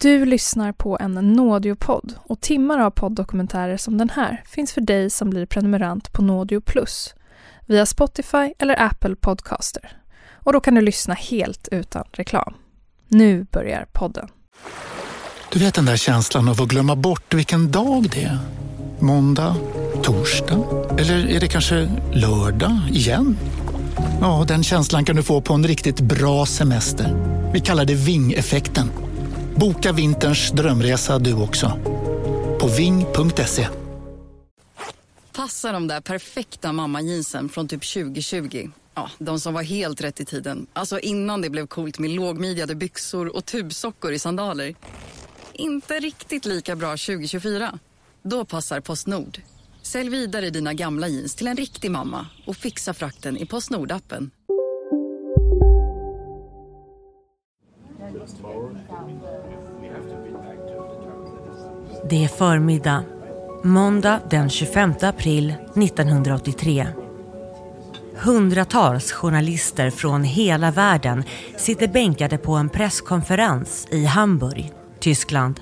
Du lyssnar på en Nådiopodd och timmar av poddokumentärer som den här finns för dig som blir prenumerant på Nådio Plus via Spotify eller Apple Podcaster. Och då kan du lyssna helt utan reklam. Nu börjar podden. Du vet den där känslan av att glömma bort vilken dag det är? Måndag? Torsdag? Eller är det kanske lördag igen? Ja, den känslan kan du få på en riktigt bra semester. Vi kallar det ving-effekten. Boka vinterns drömresa du också. På ving.se. Passa de där perfekta mammajeansen från typ 2020. Ja, de som var helt rätt i tiden. Alltså innan det blev coolt med lågmidjade byxor och tubsockor i sandaler. Inte riktigt lika bra 2024. Då passar Postnord. Sälj vidare dina gamla jeans till en riktig mamma och fixa frakten i Postnord-appen. Det är förmiddag, måndag den 25 april 1983. Hundratals journalister från hela världen sitter bänkade på en presskonferens i Hamburg, Tyskland.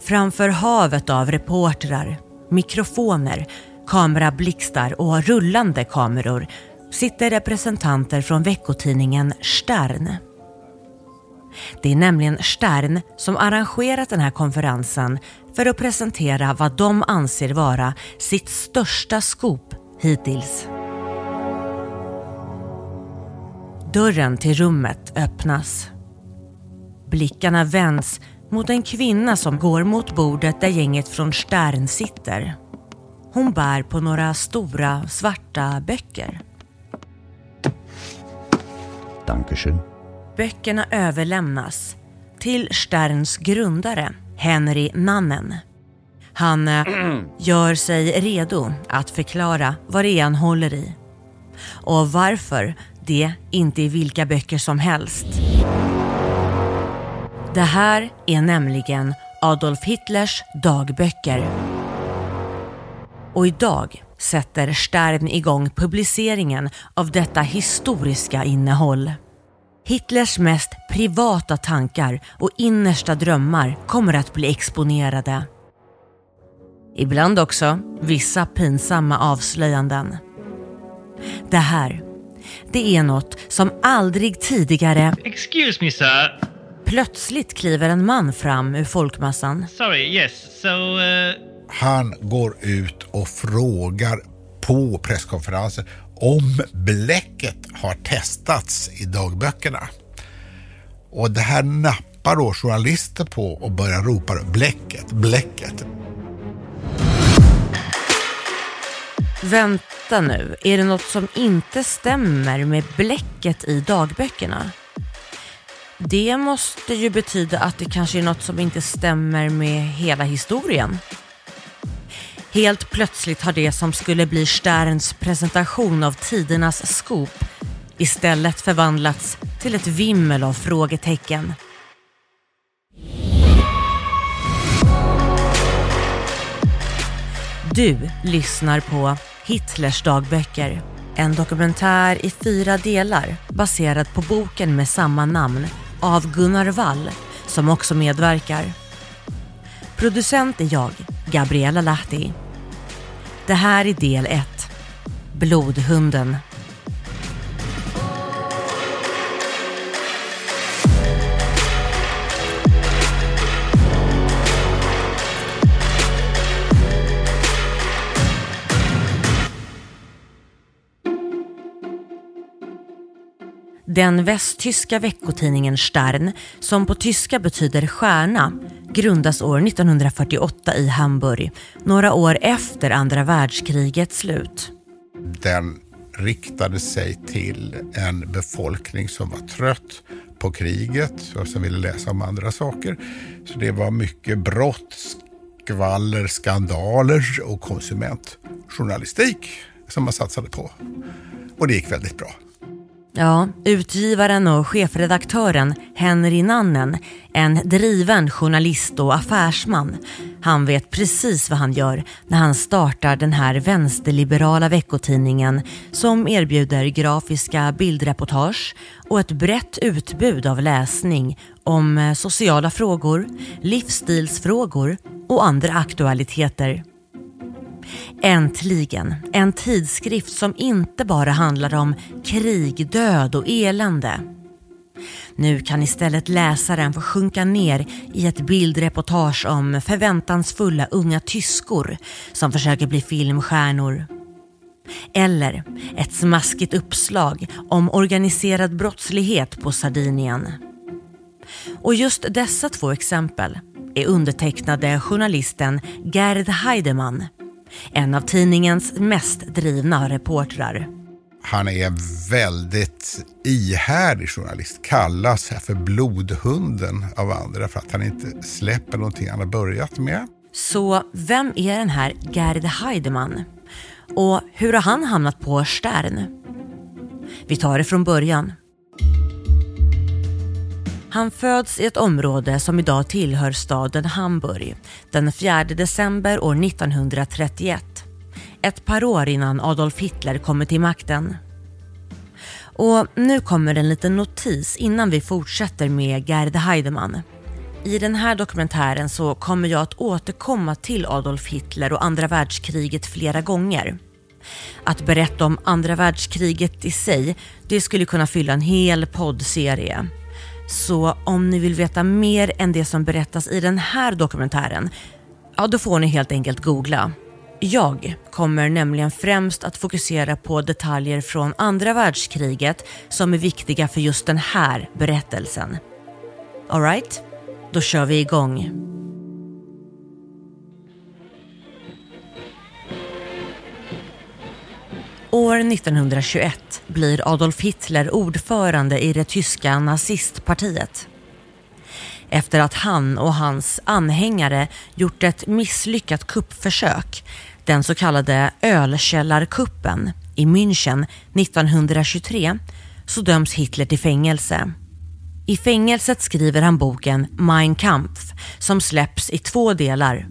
Framför havet av reportrar, mikrofoner, kamerablixtar och rullande kameror sitter representanter från veckotidningen Stern. Det är nämligen Stern som arrangerat den här konferensen för att presentera vad de anser vara sitt största scoop hittills. Dörren till rummet öppnas. Blickarna vänds mot en kvinna som går mot bordet där gänget från Stern sitter. Hon bär på några stora svarta böcker. Dankeschön. Böckerna överlämnas till Sterns grundare, Henry Nannen. Han eh, gör sig redo att förklara vad det är han håller i. Och varför det inte är vilka böcker som helst. Det här är nämligen Adolf Hitlers dagböcker. Och idag sätter Stern igång publiceringen av detta historiska innehåll. Hitlers mest privata tankar och innersta drömmar kommer att bli exponerade. Ibland också vissa pinsamma avslöjanden. Det här, det är något som aldrig tidigare Excuse me, sir. Plötsligt kliver en man fram ur folkmassan. Sorry, yes. So, uh, Han går ut och frågar på presskonferensen om bläcket har testats i dagböckerna. Och det här nappar då journalister på och börjar ropa bläcket, bläcket. Vänta nu, är det något som inte stämmer med bläcket i dagböckerna? Det måste ju betyda att det kanske är något som inte stämmer med hela historien. Helt plötsligt har det som skulle bli Sterns presentation av tidernas scoop istället förvandlats till ett vimmel av frågetecken. Du lyssnar på Hitlers dagböcker. En dokumentär i fyra delar baserad på boken med samma namn av Gunnar Wall som också medverkar. Producent är jag, Gabriella Lahti. Det här är del 1. Blodhunden. Den västtyska veckotidningen Stern, som på tyska betyder stjärna, grundas år 1948 i Hamburg, några år efter andra världskrigets slut. Den riktade sig till en befolkning som var trött på kriget och som ville läsa om andra saker. Så det var mycket brott, skvaller, skandaler och konsumentjournalistik som man satsade på. Och det gick väldigt bra. Ja, utgivaren och chefredaktören Henry Nannen, en driven journalist och affärsman, Han vet precis vad han gör när han startar den här vänsterliberala veckotidningen som erbjuder grafiska bildreportage och ett brett utbud av läsning om eh, sociala frågor, livsstilsfrågor och andra aktualiteter. Äntligen en tidskrift som inte bara handlar om krig, död och elände. Nu kan istället läsaren få sjunka ner i ett bildreportage om förväntansfulla unga tyskor som försöker bli filmstjärnor. Eller ett smaskigt uppslag om organiserad brottslighet på Sardinien. Och just dessa två exempel är undertecknade journalisten Gerd Heidemann, en av tidningens mest drivna reportrar. Han är väldigt ihärdig journalist. Kallas för blodhunden av andra för att han inte släpper någonting han har börjat med. Så vem är den här Gerd Heidemann? Och hur har han hamnat på Stern? Vi tar det från början. Han föds i ett område som idag tillhör staden Hamburg den 4 december år 1931. Ett par år innan Adolf Hitler kommer till makten. Och nu kommer en liten notis innan vi fortsätter med Gerd Heidemann. I den här dokumentären så kommer jag att återkomma till Adolf Hitler och andra världskriget flera gånger. Att berätta om andra världskriget i sig, det skulle kunna fylla en hel poddserie. Så om ni vill veta mer än det som berättas i den här dokumentären, ja då får ni helt enkelt googla. Jag kommer nämligen främst att fokusera på detaljer från andra världskriget som är viktiga för just den här berättelsen. Alright? Då kör vi igång. År 1921 blir Adolf Hitler ordförande i det tyska nazistpartiet. Efter att han och hans anhängare gjort ett misslyckat kuppförsök, den så kallade ölkällarkuppen i München 1923, så döms Hitler till fängelse. I fängelset skriver han boken Mein Kampf som släpps i två delar.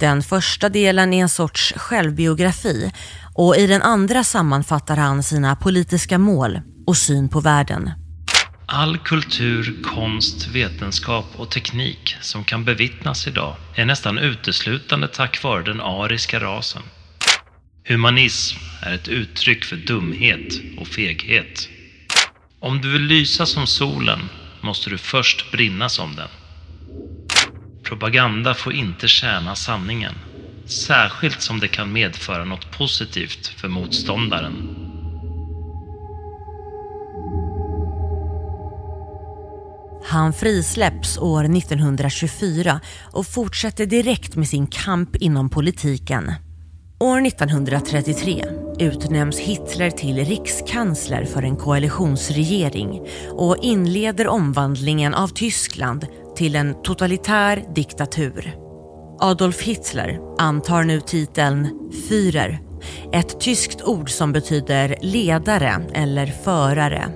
Den första delen är en sorts självbiografi och i den andra sammanfattar han sina politiska mål och syn på världen. All kultur, konst, vetenskap och teknik som kan bevittnas idag är nästan uteslutande tack vare den ariska rasen. Humanism är ett uttryck för dumhet och feghet. Om du vill lysa som solen måste du först brinna som den. Propaganda får inte tjäna sanningen, särskilt som det kan medföra något positivt för motståndaren. Han frisläpps år 1924 och fortsätter direkt med sin kamp inom politiken. År 1933 utnämns Hitler till rikskansler för en koalitionsregering och inleder omvandlingen av Tyskland till en totalitär diktatur. Adolf Hitler antar nu titeln Führer, ett tyskt ord som betyder ledare eller förare.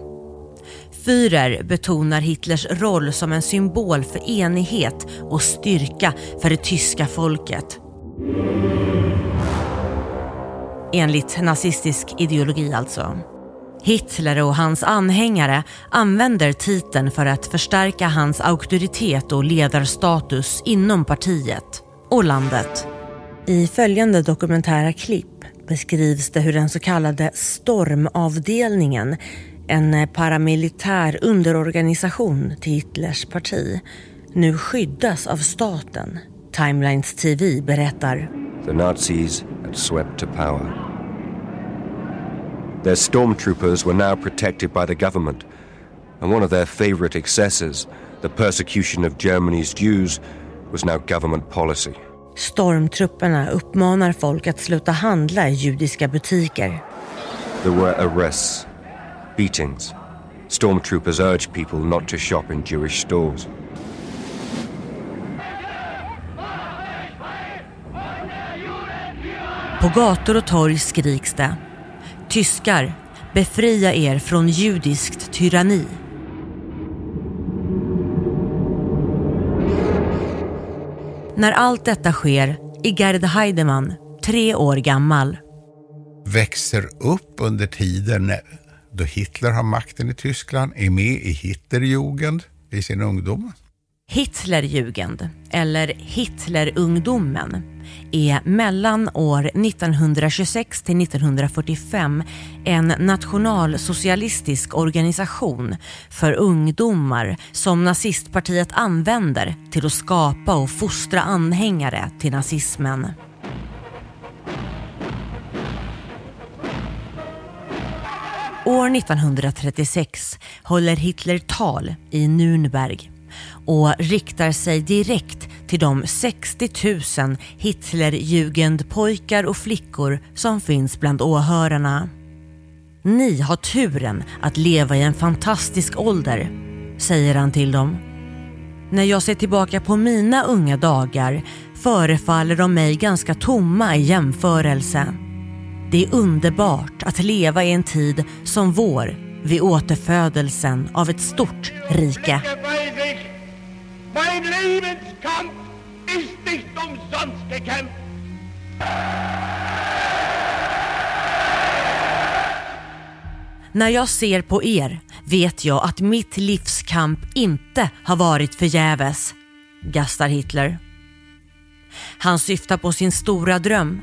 Führer betonar Hitlers roll som en symbol för enighet och styrka för det tyska folket. Enligt nazistisk ideologi alltså. Hitler och hans anhängare använder titeln för att förstärka hans auktoritet och ledarstatus inom partiet och landet. I följande dokumentära klipp beskrivs det hur den så kallade stormavdelningen en paramilitär underorganisation till Hitlers parti, nu skyddas av staten. Timelines TV berättar. The Nazis had swept to power. Their stormtroopers were now protected by the government, and one of their favorite excesses, the persecution of Germany's Jews, was now government policy. Stormtrupperna uppmanar folk att sluta handla i judiska butiker. There were arrests beatings. Stormtroopers urged people not to shop in Jewish stores. På gator och torg skriks det. Tyskar, befria er från judiskt tyranni. När allt detta sker är Gerd Heidemann tre år gammal. Växer upp under tiden då Hitler har makten i Tyskland, är med i Hitlerjugend i sin ungdom. Hitlerjugend, eller Hitlerungdomen, är mellan år 1926 till 1945 en nationalsocialistisk organisation för ungdomar som nazistpartiet använder till att skapa och fostra anhängare till nazismen. År 1936 håller Hitler tal i Nürnberg och riktar sig direkt till de 60 000 Hitlerjugendpojkar och flickor som finns bland åhörarna. Ni har turen att leva i en fantastisk ålder, säger han till dem. När jag ser tillbaka på mina unga dagar förefaller de mig ganska tomma i jämförelse. Det är underbart att leva i en tid som vår vid återfödelsen av ett stort rike. Mein Lebenskampf ist nicht umsonst gekämpft. När jag ser på er vet jag att mitt livskamp inte har varit förgäves, gastar Hitler. Han syftar på sin stora dröm.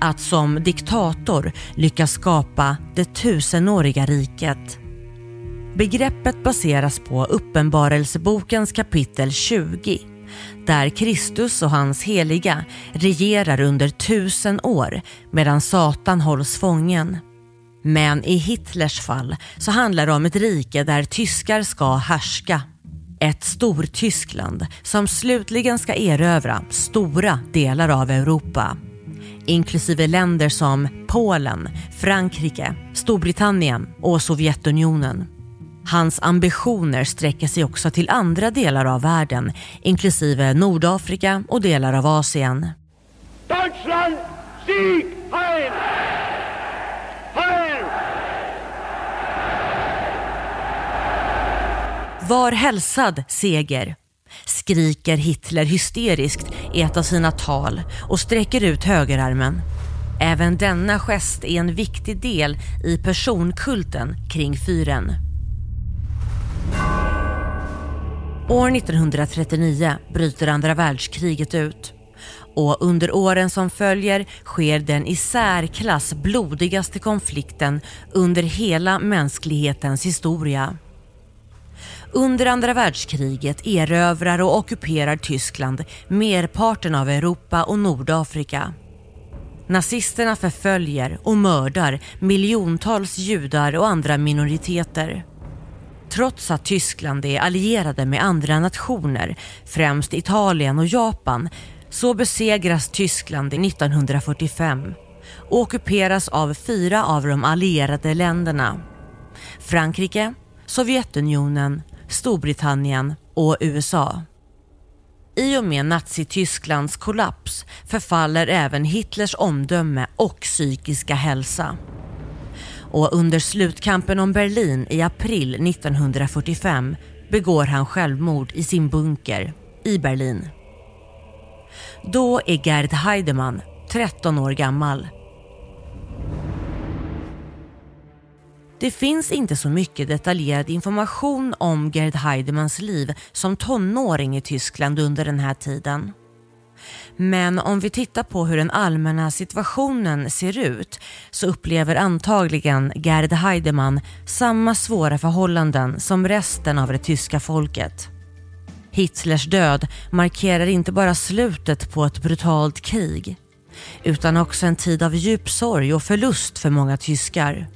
Att som diktator lyckas skapa det tusenåriga riket. Begreppet baseras på Uppenbarelsebokens kapitel 20 där Kristus och hans heliga regerar under tusen år medan Satan hålls fången. Men i Hitlers fall så handlar det om ett rike där tyskar ska härska. Ett Stortyskland som slutligen ska erövra stora delar av Europa. Inklusive länder som Polen, Frankrike, Storbritannien och Sovjetunionen. Hans ambitioner sträcker sig också till andra delar av världen, inklusive Nordafrika och delar av Asien. Deutschland, Sieg, Heil! Heil! Var hälsad seger, skriker Hitler hysteriskt i ett av sina tal och sträcker ut högerarmen. Även denna gest är en viktig del i personkulten kring fyren. År 1939 bryter andra världskriget ut och under åren som följer sker den i särklass blodigaste konflikten under hela mänsklighetens historia. Under andra världskriget erövrar och ockuperar Tyskland merparten av Europa och Nordafrika. Nazisterna förföljer och mördar miljontals judar och andra minoriteter. Trots att Tyskland är allierade med andra nationer, främst Italien och Japan, så besegras Tyskland 1945 och ockuperas av fyra av de allierade länderna. Frankrike, Sovjetunionen, Storbritannien och USA. I och med Nazitysklands kollaps förfaller även Hitlers omdöme och psykiska hälsa och under slutkampen om Berlin i april 1945 begår han självmord i sin bunker i Berlin. Då är Gerd Heidemann 13 år gammal. Det finns inte så mycket detaljerad information om Gerd Heidemans liv som tonåring i Tyskland under den här tiden. Men om vi tittar på hur den allmänna situationen ser ut så upplever antagligen Gerd Heidemann samma svåra förhållanden som resten av det tyska folket. Hitlers död markerar inte bara slutet på ett brutalt krig utan också en tid av djup sorg och förlust för många tyskar.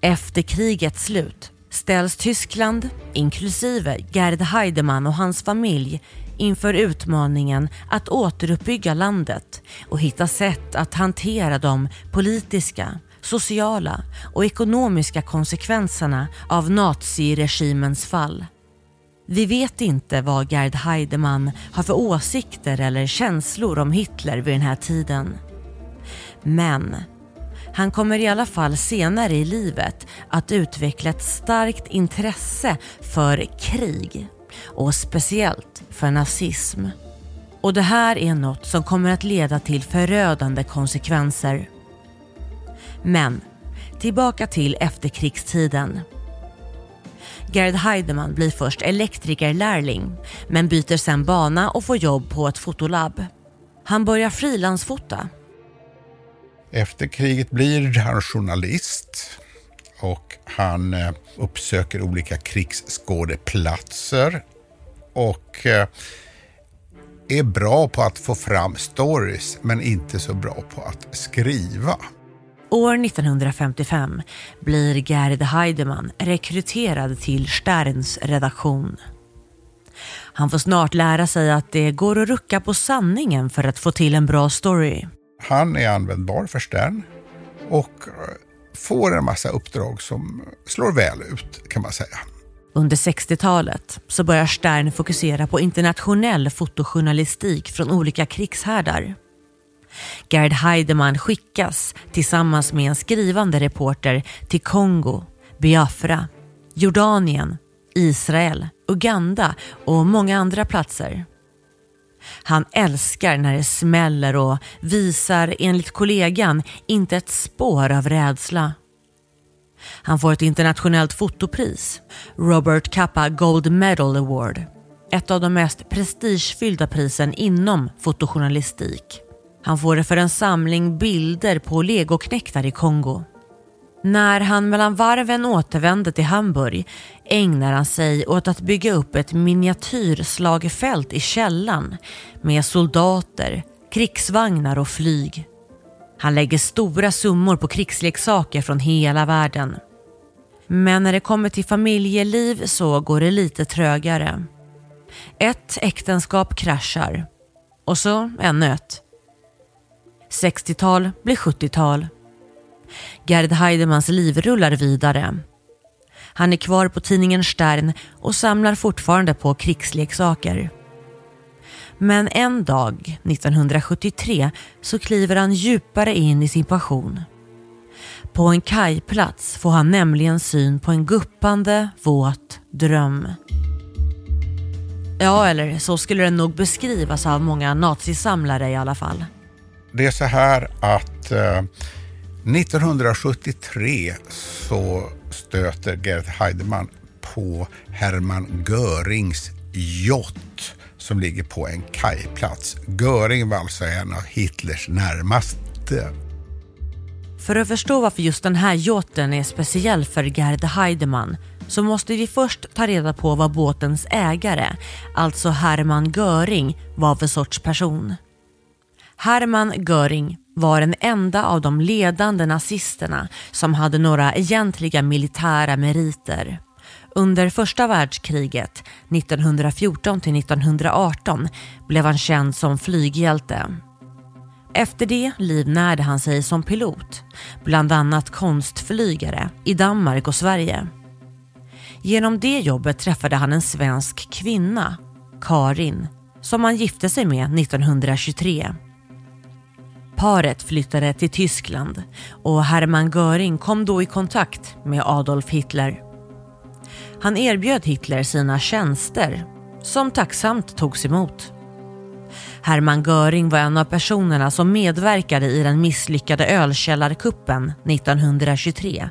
Efter krigets slut ställs Tyskland, inklusive Gerd Heidemann och hans familj, inför utmaningen att återuppbygga landet och hitta sätt att hantera de politiska, sociala och ekonomiska konsekvenserna av naziregimens fall. Vi vet inte vad Gerd Heidemann har för åsikter eller känslor om Hitler vid den här tiden. Men han kommer i alla fall senare i livet att utveckla ett starkt intresse för krig och speciellt för nazism. Och det här är något som kommer att leda till förödande konsekvenser. Men tillbaka till efterkrigstiden. Gerd Heidemann blir först elektrikerlärling men byter sen bana och får jobb på ett fotolabb. Han börjar frilansfota. Efter kriget blir han journalist och han eh, uppsöker olika krigsskådeplatser och eh, är bra på att få fram stories men inte så bra på att skriva. År 1955 blir Gerd Heidemann rekryterad till Sterns redaktion. Han får snart lära sig att det går att rucka på sanningen för att få till en bra story. Han är användbar för Stern och eh, får en massa uppdrag som slår väl ut kan man säga. Under 60-talet så börjar Stern fokusera på internationell fotojournalistik från olika krigshärdar. Gerd Heidemann skickas tillsammans med en skrivande reporter till Kongo, Biafra, Jordanien, Israel, Uganda och många andra platser. Han älskar när det smäller och visar enligt kollegan inte ett spår av rädsla. Han får ett internationellt fotopris, Robert Kappa Gold Medal Award. Ett av de mest prestigefyllda prisen inom fotojournalistik. Han får det för en samling bilder på legoknektar i Kongo. När han mellan varven återvände till Hamburg ägnar han sig åt att bygga upp ett miniatyrslagfält i källan med soldater, krigsvagnar och flyg. Han lägger stora summor på krigsleksaker från hela världen. Men när det kommer till familjeliv så går det lite trögare. Ett äktenskap kraschar och så ännu ett. 60-tal blir 70-tal. Gerd Heidemans liv rullar vidare. Han är kvar på tidningen Stern och samlar fortfarande på krigsleksaker. Men en dag, 1973, så kliver han djupare in i sin passion. På en kajplats får han nämligen syn på en guppande, våt dröm. Ja, eller så skulle den nog beskrivas av många nazisamlare i alla fall. Det är så här att eh, 1973 så stöter Gerd Heidemann på Hermann Görings yacht som ligger på en kajplats. Göring var alltså en av Hitlers närmaste. För att förstå varför just den här yachten är speciell för Gerd Heidemann så måste vi först ta reda på vad båtens ägare, alltså Hermann Göring, var för sorts person. Hermann Göring var den enda av de ledande nazisterna som hade några egentliga militära meriter. Under första världskriget 1914 till 1918 blev han känd som flyghjälte. Efter det livnärde han sig som pilot, bland annat konstflygare i Danmark och Sverige. Genom det jobbet träffade han en svensk kvinna, Karin, som han gifte sig med 1923. Paret flyttade till Tyskland och Hermann Göring kom då i kontakt med Adolf Hitler. Han erbjöd Hitler sina tjänster som tacksamt togs emot. Hermann Göring var en av personerna som medverkade i den misslyckade ölkällarkuppen 1923.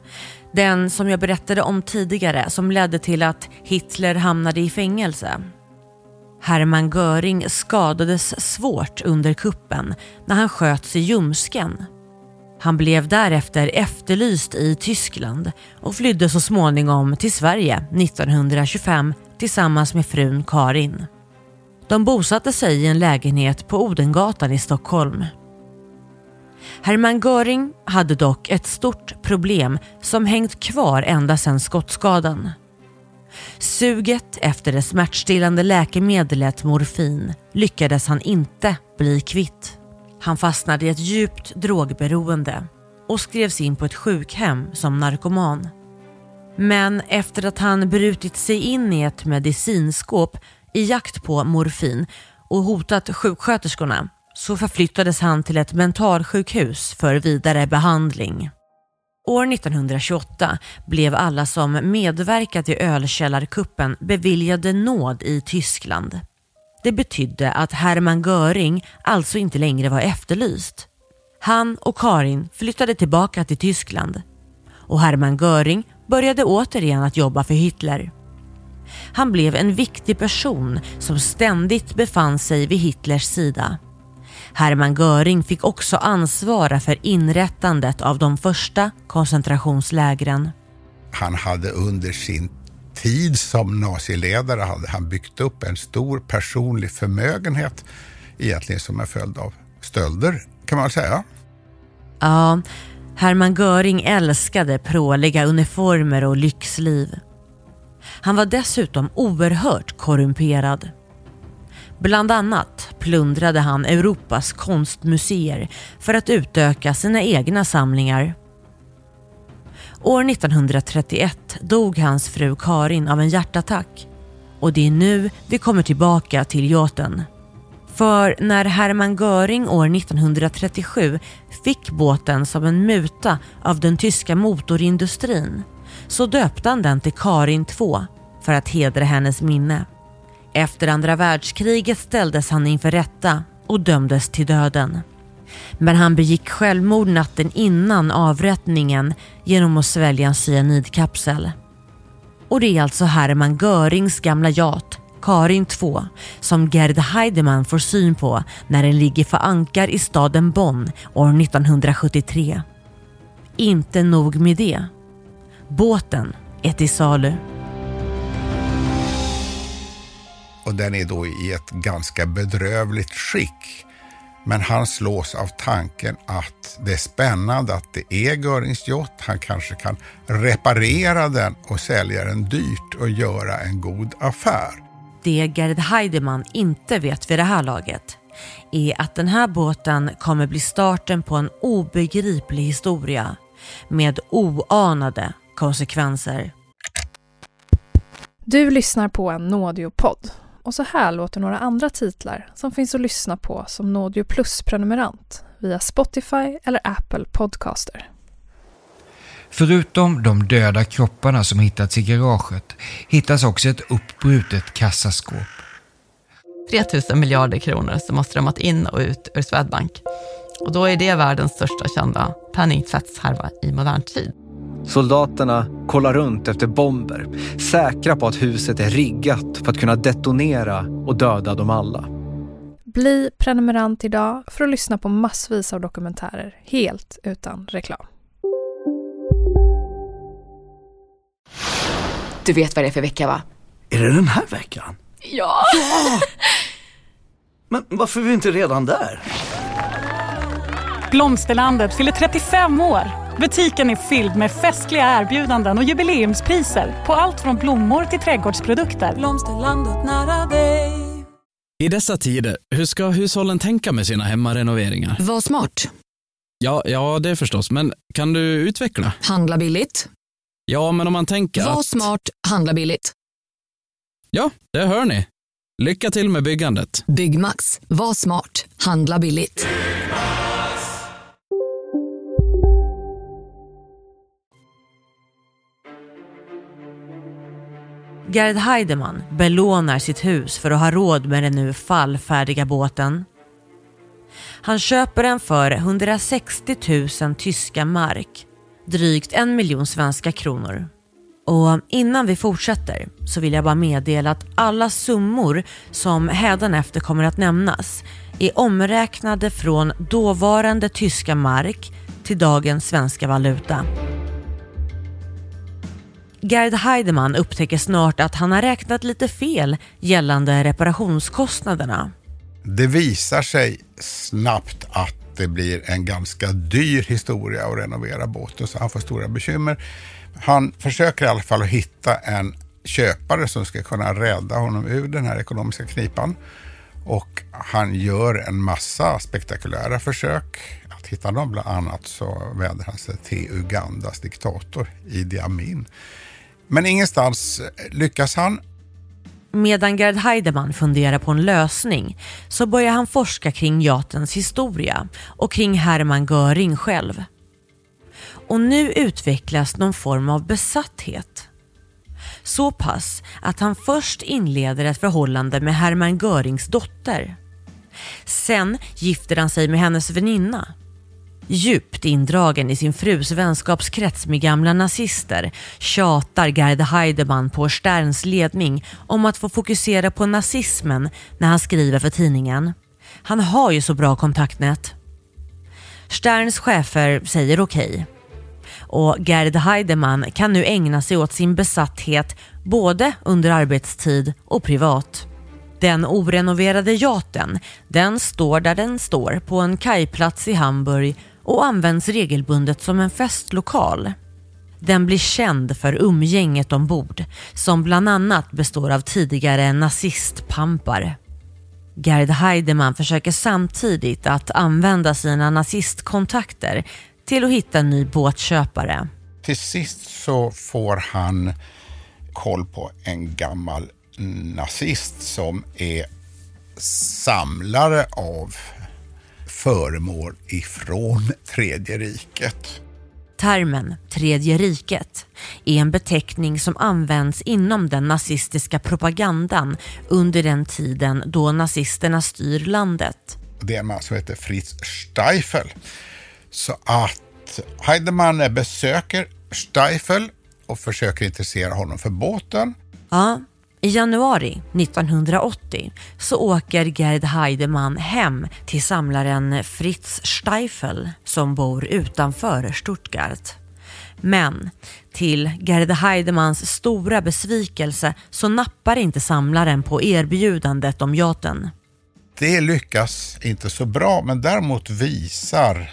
Den som jag berättade om tidigare som ledde till att Hitler hamnade i fängelse. Hermann Göring skadades svårt under kuppen när han sköts i ljumsken. Han blev därefter efterlyst i Tyskland och flydde så småningom till Sverige 1925 tillsammans med frun Karin. De bosatte sig i en lägenhet på Odengatan i Stockholm. Hermann Göring hade dock ett stort problem som hängt kvar ända sedan skottskadan. Suget efter det smärtstillande läkemedlet morfin lyckades han inte bli kvitt. Han fastnade i ett djupt drogberoende och skrevs in på ett sjukhem som narkoman. Men efter att han brutit sig in i ett medicinskåp i jakt på morfin och hotat sjuksköterskorna så förflyttades han till ett mentalsjukhus för vidare behandling. År 1928 blev alla som medverkat i ölkällarkuppen beviljade nåd i Tyskland. Det betydde att Hermann Göring alltså inte längre var efterlyst. Han och Karin flyttade tillbaka till Tyskland och Hermann Göring började återigen att jobba för Hitler. Han blev en viktig person som ständigt befann sig vid Hitlers sida. Hermann Göring fick också ansvara för inrättandet av de första koncentrationslägren. Han hade under sin tid som naziledare hade han byggt upp en stor personlig förmögenhet egentligen som en följd av stölder kan man säga. Ja, Hermann Göring älskade pråliga uniformer och lyxliv. Han var dessutom oerhört korrumperad. Bland annat plundrade han Europas konstmuseer för att utöka sina egna samlingar. År 1931 dog hans fru Karin av en hjärtattack. Och det är nu vi kommer tillbaka till yachten. För när Hermann Göring år 1937 fick båten som en muta av den tyska motorindustrin så döpte han den till Karin 2 för att hedra hennes minne. Efter andra världskriget ställdes han inför rätta och dömdes till döden. Men han begick självmord natten innan avrättningen genom att svälja en cyanidkapsel. Och det är alltså Hermann Görings gamla jat, Karin 2, som Gerd Heidemann får syn på när den ligger för ankar i staden Bonn år 1973. Inte nog med det. Båten är till salu. Och den är då i ett ganska bedrövligt skick. Men han slås av tanken att det är spännande att det är Görings yacht. Han kanske kan reparera den och sälja den dyrt och göra en god affär. Det Gerd Heidemann inte vet vid det här laget är att den här båten kommer bli starten på en obegriplig historia med oanade konsekvenser. Du lyssnar på en Nådiopodd och så här låter några andra titlar som finns att lyssna på som Nådio Plus-prenumerant via Spotify eller Apple Podcaster. Förutom de döda kropparna som hittats i garaget hittas också ett uppbrutet kassaskåp. 3 000 miljarder kronor som har strömmat in och ut ur Swedbank. Och då är det världens största kända penningtvättshärva i modern tid. Soldaterna kollar runt efter bomber, säkra på att huset är riggat för att kunna detonera och döda dem alla. Bli prenumerant idag för att lyssna på massvis av dokumentärer helt utan reklam. Du vet vad det är för vecka va? Är det den här veckan? Ja! ja! Men varför är vi inte redan där? Blomsterlandet fyller 35 år. Butiken är fylld med festliga erbjudanden och jubileumspriser på allt från blommor till trädgårdsprodukter. Blomsterlandet nära dig. I dessa tider, hur ska hushållen tänka med sina hemmarenoveringar? Var smart. Ja, ja, det förstås. Men kan du utveckla? Handla billigt. Ja, men om man tänker Var att... smart, handla billigt. Ja, det hör ni. Lycka till med byggandet. Byggmax. Var smart, handla billigt. Gerd Heidemann belånar sitt hus för att ha råd med den nu fallfärdiga båten. Han köper den för 160 000 tyska mark, drygt en miljon svenska kronor. Och innan vi fortsätter så vill jag bara meddela att alla summor som hädanefter kommer att nämnas är omräknade från dåvarande tyska mark till dagens svenska valuta. Gerd Heidemann upptäcker snart att han har räknat lite fel gällande reparationskostnaderna. Det visar sig snabbt att det blir en ganska dyr historia att renovera båten så han får stora bekymmer. Han försöker i alla fall att hitta en köpare som ska kunna rädda honom ur den här ekonomiska knipan. Och han gör en massa spektakulära försök att hitta dem. Bland annat så vänder han sig till Ugandas diktator Idi Amin. Men ingenstans lyckas han. Medan Gerd Heidemann funderar på en lösning så börjar han forska kring jatens historia och kring Hermann Göring själv. Och nu utvecklas någon form av besatthet. Så pass att han först inleder ett förhållande med Hermann Görings dotter. Sen gifter han sig med hennes väninna. Djupt indragen i sin frus vänskapskrets med gamla nazister tjatar Gerd Heidemann på Sterns ledning om att få fokusera på nazismen när han skriver för tidningen. Han har ju så bra kontaktnät. Sterns chefer säger okej. Okay. Och Gerd Heidemann kan nu ägna sig åt sin besatthet både under arbetstid och privat. Den orenoverade yachten, den står där den står på en kajplats i Hamburg och används regelbundet som en festlokal. Den blir känd för umgänget ombord som bland annat består av tidigare nazistpampar. Gerd Heidemann försöker samtidigt att använda sina nazistkontakter till att hitta en ny båtköpare. Till sist så får han koll på en gammal nazist som är samlare av föremål ifrån Tredje riket. Termen Tredje riket är en beteckning som används inom den nazistiska propagandan under den tiden då nazisterna styr landet. Det är en man som heter Fritz Steifel. Så att Heidemann besöker Steifel och försöker intressera honom för båten. Ja, i januari 1980 så åker Gerd Heidemann hem till samlaren Fritz Steifel som bor utanför Stuttgart. Men till Gerd Heidemanns stora besvikelse så nappar inte samlaren på erbjudandet om yachten. Det lyckas inte så bra men däremot visar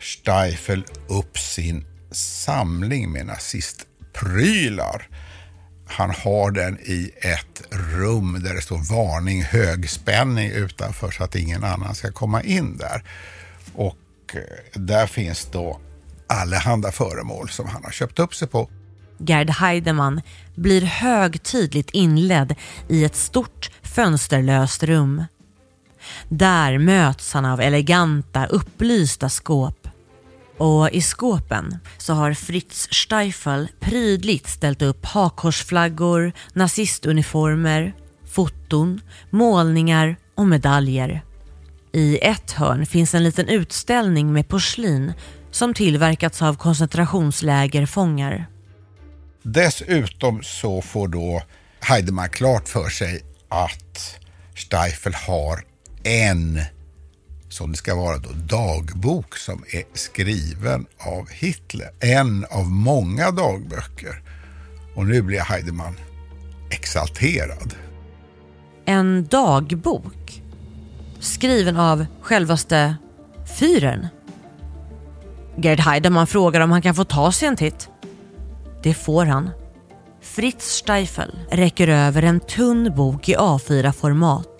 Steifel upp sin samling med nazistprylar han har den i ett rum där det står varning högspänning utanför så att ingen annan ska komma in där. Och eh, där finns då allehanda föremål som han har köpt upp sig på. Gerd Heidemann blir högtidligt inledd i ett stort fönsterlöst rum. Där möts han av eleganta upplysta skåp. Och i skåpen så har Fritz Steifel prydligt ställt upp hakkorsflaggor, nazistuniformer, foton, målningar och medaljer. I ett hörn finns en liten utställning med porslin som tillverkats av koncentrationslägerfångar. Dessutom så får då Heidemann klart för sig att Steifel har en som det ska vara då, dagbok som är skriven av Hitler. En av många dagböcker. Och nu blir Heidemann exalterad. En dagbok? Skriven av självaste Führern? Gerd Heidemann frågar om han kan få ta sig en titt. Det får han. Fritz Steifel räcker över en tunn bok i A4-format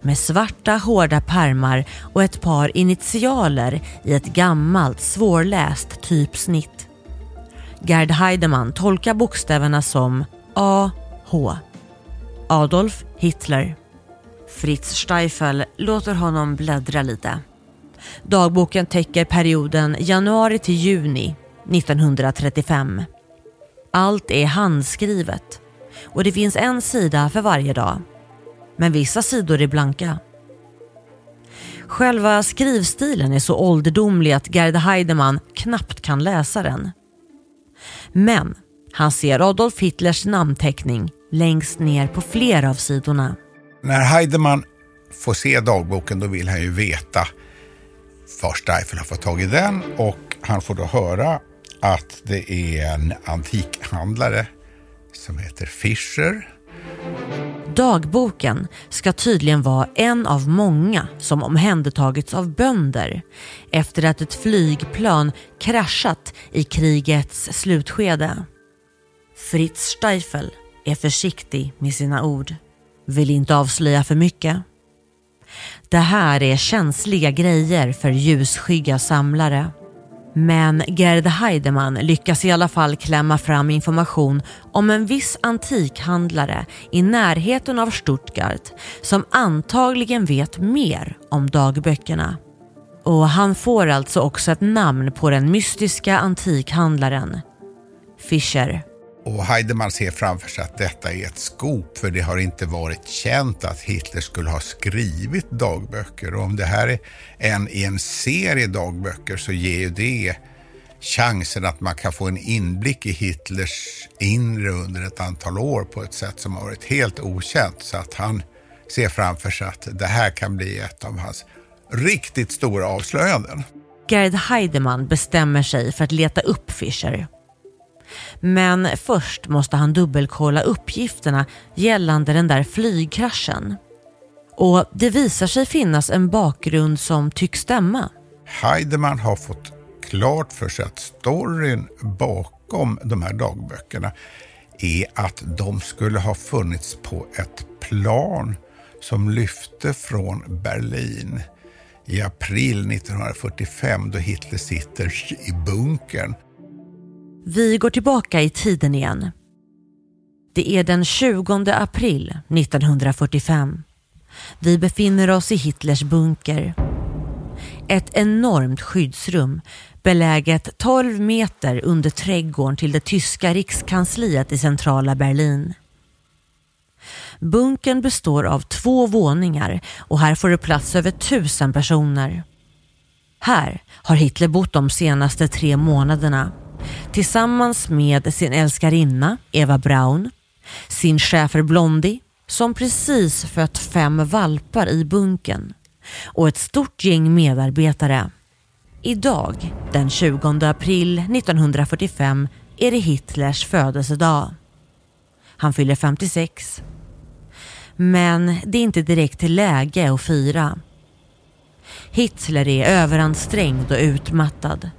med svarta hårda pärmar och ett par initialer i ett gammalt svårläst typsnitt. Gerd Heidemann tolkar bokstäverna som A.H. Adolf Hitler. Fritz Steifel låter honom bläddra lite. Dagboken täcker perioden januari till juni 1935. Allt är handskrivet och det finns en sida för varje dag men vissa sidor är blanka. Själva skrivstilen är så ålderdomlig att Gerda Heidemann knappt kan läsa den. Men han ser Adolf Hitlers namnteckning längst ner på flera av sidorna. När Heidemann får se dagboken då vill han ju veta var Steifel har fått tag i den och han får då höra att det är en antikhandlare som heter Fischer Dagboken ska tydligen vara en av många som omhändertagits av bönder efter att ett flygplan kraschat i krigets slutskede. Fritz Steifel är försiktig med sina ord. Vill inte avslöja för mycket. Det här är känsliga grejer för ljusskygga samlare. Men Gerd Heidemann lyckas i alla fall klämma fram information om en viss antikhandlare i närheten av Stuttgart som antagligen vet mer om dagböckerna. Och han får alltså också ett namn på den mystiska antikhandlaren. Fischer. Och Heidemann ser framför sig att detta är ett skop för det har inte varit känt att Hitler skulle ha skrivit dagböcker. Och om det här är en i en serie dagböcker så ger ju det chansen att man kan få en inblick i Hitlers inre under ett antal år på ett sätt som har varit helt okänt. Så att han ser framför sig att det här kan bli ett av hans riktigt stora avslöjanden. Gerd Heidemann bestämmer sig för att leta upp Fischer. Men först måste han dubbelkolla uppgifterna gällande den där flygkraschen. Och det visar sig finnas en bakgrund som tycks stämma. Heidemann har fått klart för sig att storyn bakom de här dagböckerna är att de skulle ha funnits på ett plan som lyfte från Berlin i april 1945 då Hitler sitter i bunkern. Vi går tillbaka i tiden igen. Det är den 20 april 1945. Vi befinner oss i Hitlers bunker. Ett enormt skyddsrum beläget 12 meter under trädgården till det tyska rikskansliet i centrala Berlin. Bunkern består av två våningar och här får det plats över tusen personer. Här har Hitler bott de senaste tre månaderna tillsammans med sin älskarinna Eva Braun, sin schäfer Blondie som precis fött fem valpar i bunken och ett stort gäng medarbetare. Idag, den 20 april 1945, är det Hitlers födelsedag. Han fyller 56. Men det är inte direkt läge att fira. Hitler är överansträngd och utmattad.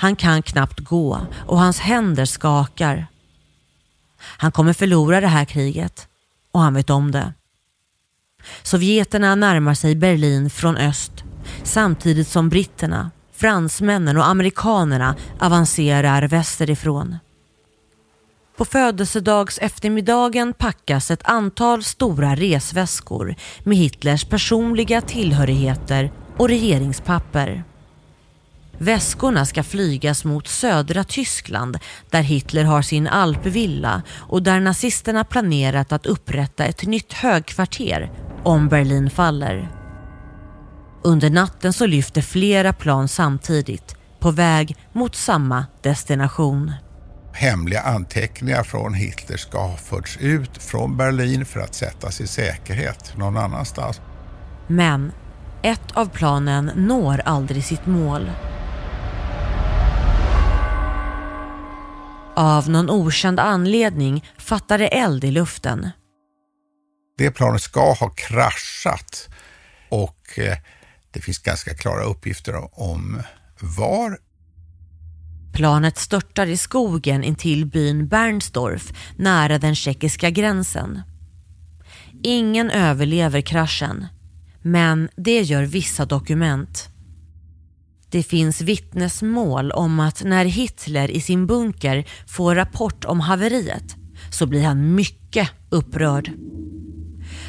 Han kan knappt gå och hans händer skakar. Han kommer förlora det här kriget och han vet om det. Sovjeterna närmar sig Berlin från öst samtidigt som britterna, fransmännen och amerikanerna avancerar västerifrån. På födelsedags eftermiddagen packas ett antal stora resväskor med Hitlers personliga tillhörigheter och regeringspapper. Väskorna ska flygas mot södra Tyskland där Hitler har sin alpvilla och där nazisterna planerat att upprätta ett nytt högkvarter om Berlin faller. Under natten så lyfter flera plan samtidigt på väg mot samma destination. Hemliga anteckningar från Hitler ska ha förts ut från Berlin för att sättas i säkerhet någon annanstans. Men ett av planen når aldrig sitt mål. Av någon okänd anledning fattar det eld i luften. Det planet ska ha kraschat och eh, det finns ganska klara uppgifter om var. Planet störtar i skogen intill byn Bernsdorf nära den tjeckiska gränsen. Ingen överlever kraschen, men det gör vissa dokument. Det finns vittnesmål om att när Hitler i sin bunker får rapport om haveriet så blir han mycket upprörd.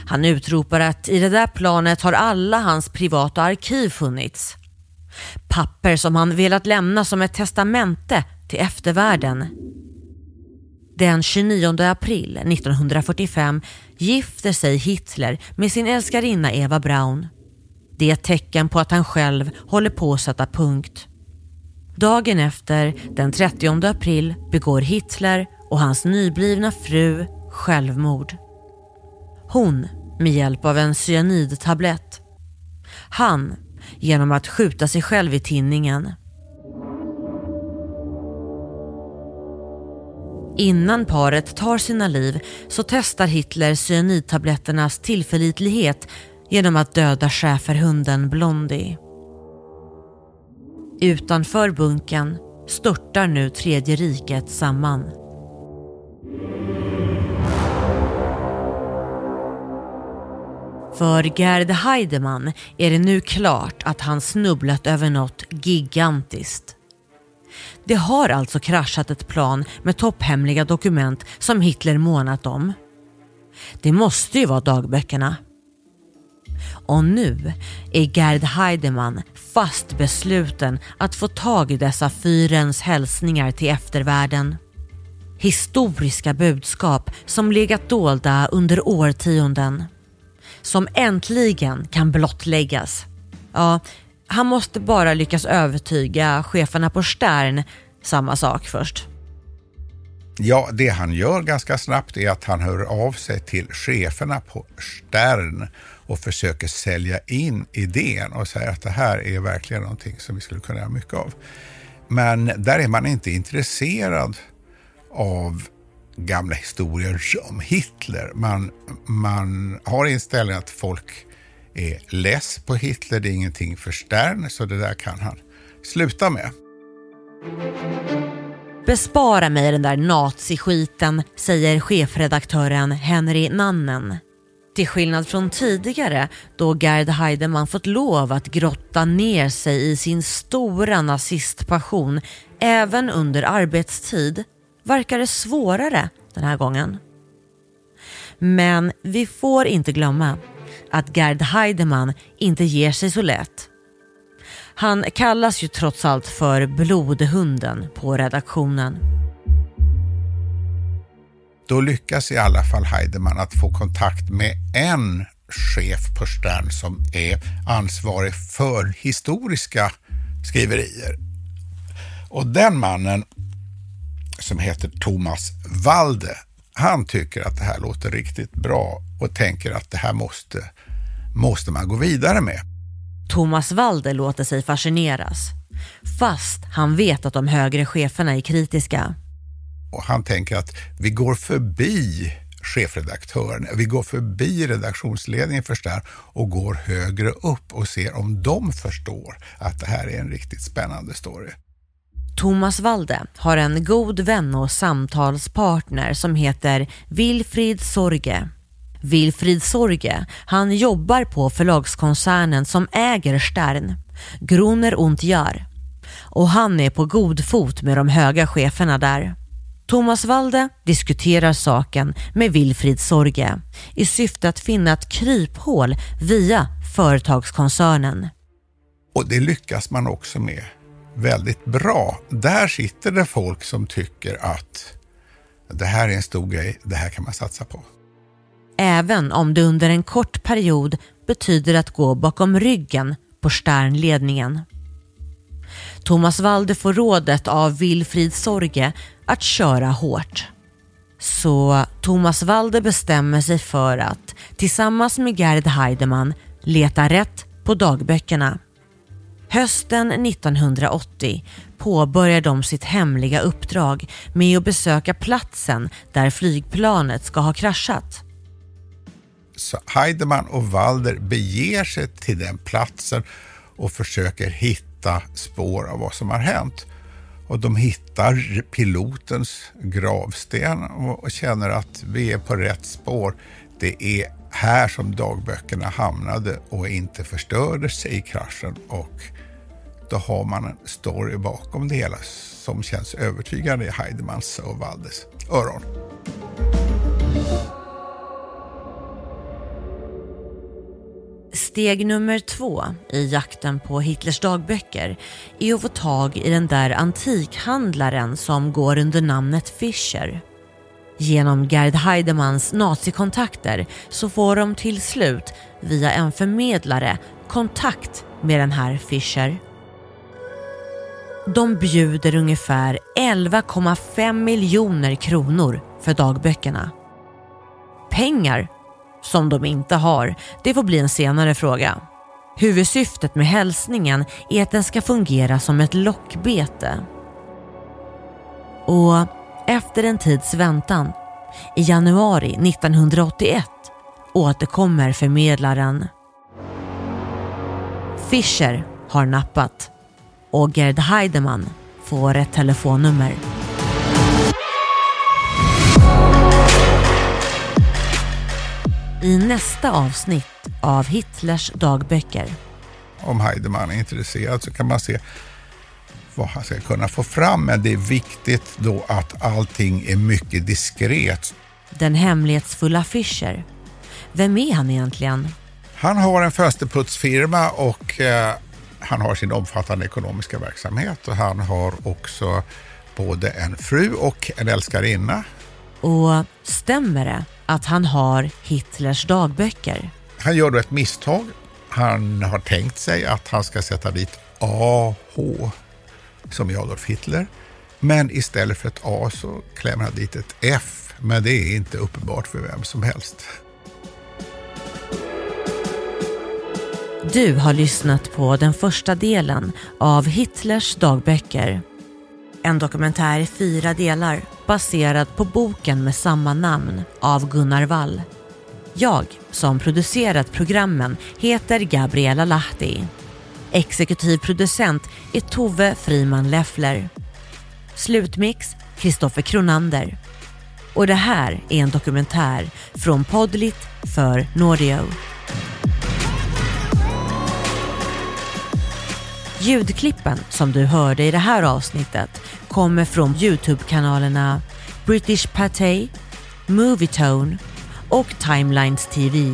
Han utropar att i det där planet har alla hans privata arkiv funnits. Papper som han velat lämna som ett testamente till eftervärlden. Den 29 april 1945 gifter sig Hitler med sin älskarinna Eva Braun. Det är ett tecken på att han själv håller på att sätta punkt. Dagen efter, den 30 april, begår Hitler och hans nyblivna fru självmord. Hon med hjälp av en cyanidtablett. Han genom att skjuta sig själv i tinningen. Innan paret tar sina liv så testar Hitler cyanidtabletternas tillförlitlighet genom att döda schäferhunden Blondie. Utanför bunken störtar nu tredje riket samman. För Gerd Heidemann är det nu klart att han snubblat över något gigantiskt. Det har alltså kraschat ett plan med topphemliga dokument som Hitler månat om. Det måste ju vara dagböckerna. Och nu är Gerd Heidemann fast besluten att få tag i dessa fyrens hälsningar till eftervärlden. Historiska budskap som legat dolda under årtionden. Som äntligen kan blottläggas. Ja, han måste bara lyckas övertyga cheferna på Stern samma sak först. Ja, det han gör ganska snabbt är att han hör av sig till cheferna på Stern och försöker sälja in idén och säger att det här är verkligen någonting som vi skulle kunna göra mycket av. Men där är man inte intresserad av gamla historier om Hitler. Man, man har inställningen att folk är less på Hitler, det är ingenting för Stern, så det där kan han sluta med. Bespara mig den där naziskiten, säger chefredaktören Henry Nannen. Till skillnad från tidigare då Gerd Heidemann fått lov att grotta ner sig i sin stora nazistpassion även under arbetstid verkar det svårare den här gången. Men vi får inte glömma att Gerd Heidemann inte ger sig så lätt. Han kallas ju trots allt för blodhunden på redaktionen. Då lyckas i alla fall Heidemann att få kontakt med en chef på Stern som är ansvarig för historiska skriverier. Och den mannen som heter Thomas Walde, han tycker att det här låter riktigt bra och tänker att det här måste, måste man gå vidare med. Thomas Walde låter sig fascineras, fast han vet att de högre cheferna är kritiska. Och han tänker att vi går förbi chefredaktören, vi går förbi redaktionsledningen för Stern och går högre upp och ser om de förstår att det här är en riktigt spännande story. Thomas Walde har en god vän och samtalspartner som heter Wilfried Sorge. Wilfried Sorge, han jobbar på förlagskoncernen som äger Stern, Gruner und Jahr. Och han är på god fot med de höga cheferna där. Thomas Walde diskuterar saken med Wilfried Sorge i syfte att finna ett kryphål via företagskoncernen. Och det lyckas man också med väldigt bra. Där sitter det folk som tycker att det här är en stor grej, det här kan man satsa på. Även om det under en kort period betyder att gå bakom ryggen på Sternledningen. Thomas Walde får rådet av Wilfrid Sorge att köra hårt. Så Thomas Walde bestämmer sig för att tillsammans med Gerd Heidemann leta rätt på dagböckerna. Hösten 1980 påbörjar de sitt hemliga uppdrag med att besöka platsen där flygplanet ska ha kraschat. Så Heidemann och Walder beger sig till den platsen och försöker hitta spår av vad som har hänt. Och de hittar pilotens gravsten och känner att vi är på rätt spår. Det är här som dagböckerna hamnade och inte förstörde sig i kraschen och då har man en story bakom det hela som känns övertygande i Heidemans och Waldes öron. Steg nummer två i jakten på Hitlers dagböcker är att få tag i den där antikhandlaren som går under namnet Fischer. Genom Gerd Heidemans nazikontakter så får de till slut via en förmedlare kontakt med den här Fischer. De bjuder ungefär 11,5 miljoner kronor för dagböckerna. Pengar som de inte har, det får bli en senare fråga. Huvudsyftet med hälsningen är att den ska fungera som ett lockbete. Och efter en tids väntan, i januari 1981, återkommer förmedlaren. Fischer har nappat och Gerd Heidemann får ett telefonnummer. I nästa avsnitt av Hitlers dagböcker. Om Heidemann är intresserad så kan man se vad han ska kunna få fram. Men det är viktigt då att allting är mycket diskret. Den hemlighetsfulla Fischer. Vem är han egentligen? Han har en fönsterputsfirma och eh, han har sin omfattande ekonomiska verksamhet och han har också både en fru och en älskarinna. Och stämmer det att han har Hitlers dagböcker? Han gör då ett misstag. Han har tänkt sig att han ska sätta dit AH som i Adolf Hitler. Men istället för ett A så klämmer han dit ett F. Men det är inte uppenbart för vem som helst. Du har lyssnat på den första delen av Hitlers dagböcker. En dokumentär i fyra delar baserad på boken med samma namn av Gunnar Wall. Jag som producerat programmen heter Gabriella Lahti. Exekutiv producent är Tove Friman Leffler. Slutmix Kristoffer Kronander. Och det här är en dokumentär från Podlit för Nordio. Ljudklippen som du hörde i det här avsnittet kommer från Youtube-kanalerna British Pathé, Movietone och Timelines TV.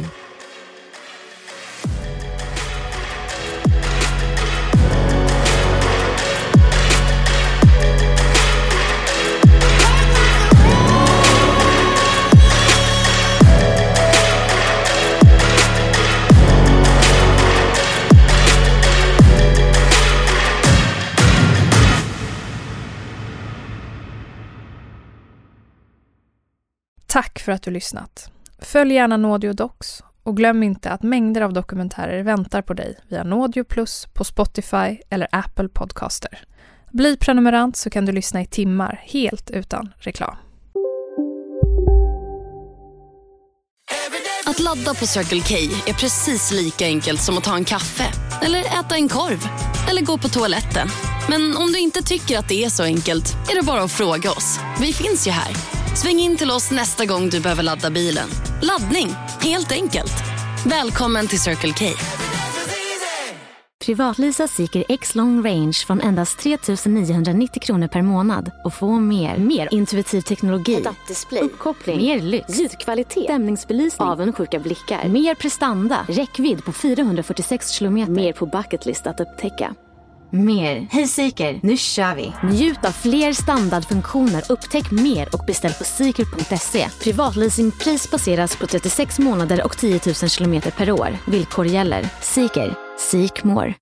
För att du lyssnat. Följ gärna Naudio Docs och glöm inte att mängder av dokumentärer väntar på dig via Naudio Plus på Spotify eller Apple Podcaster. Bli prenumerant så kan du lyssna i timmar helt utan reklam. Att ladda på Circle K är precis lika enkelt som att ta en kaffe eller äta en korv eller gå på toaletten. Men om du inte tycker att det är så enkelt är det bara att fråga oss. Vi finns ju här. Sväng in till oss nästa gång du behöver ladda bilen. Laddning, helt enkelt. Välkommen till Circle K. Privatlisa Seeker X Long Range från endast 3 990 kronor per månad och få mer. Mer intuitiv teknologi, uppkoppling, mer lyx, ljudkvalitet, stämningsbelysning, avundsjuka blickar, mer prestanda, räckvidd på 446 kilometer, mer på bucketlist att upptäcka. Mer. Hej Seeker, nu kör vi! Njut av fler standardfunktioner, upptäck mer och beställ på seeker.se. Privatleasingpris baseras på 36 månader och 10 000 kilometer per år. Villkor gäller. Seeker. Seek more.